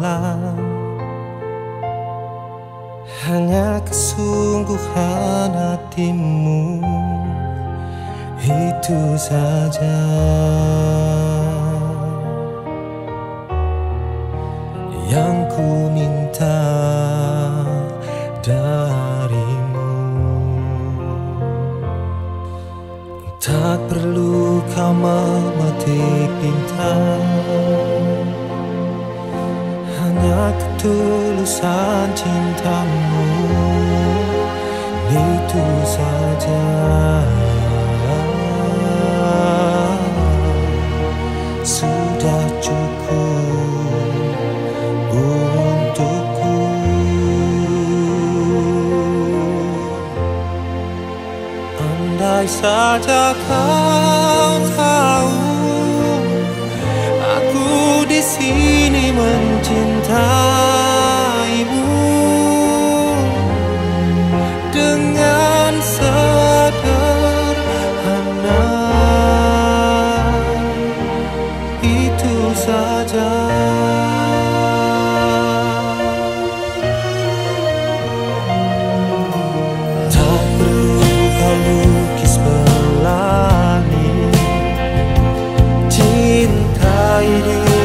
rembulan Hanya kesungguhan hatimu Itu saja. Yang ku minta darimu. Tak perlu kau memetik bintang Hanya ketulusan cintamu. Itu saja. Sudah cukup untukku. Andai saja kau tahu sini mencintaimu dengan sederhana itu saja. Thank you.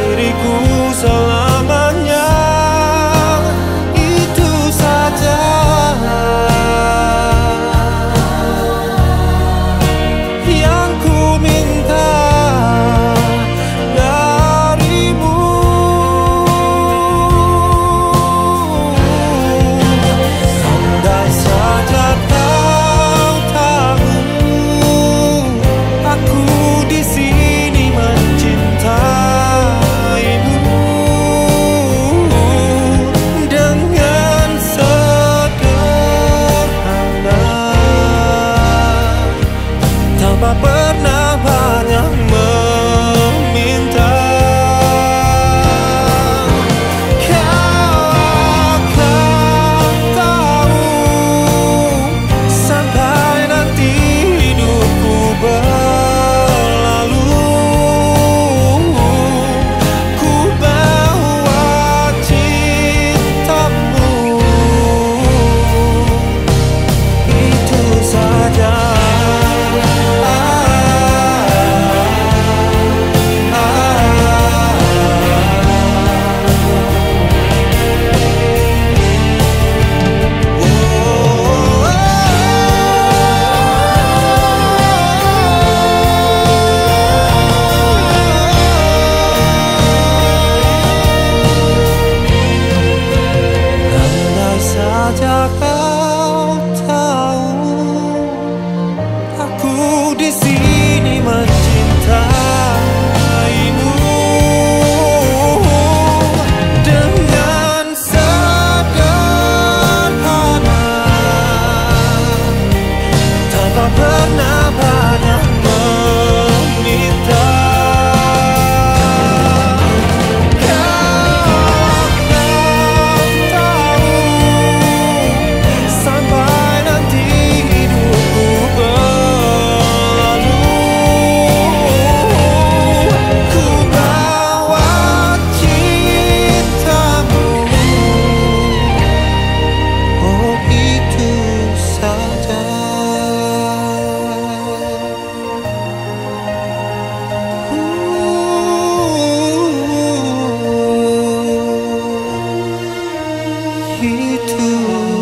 happy too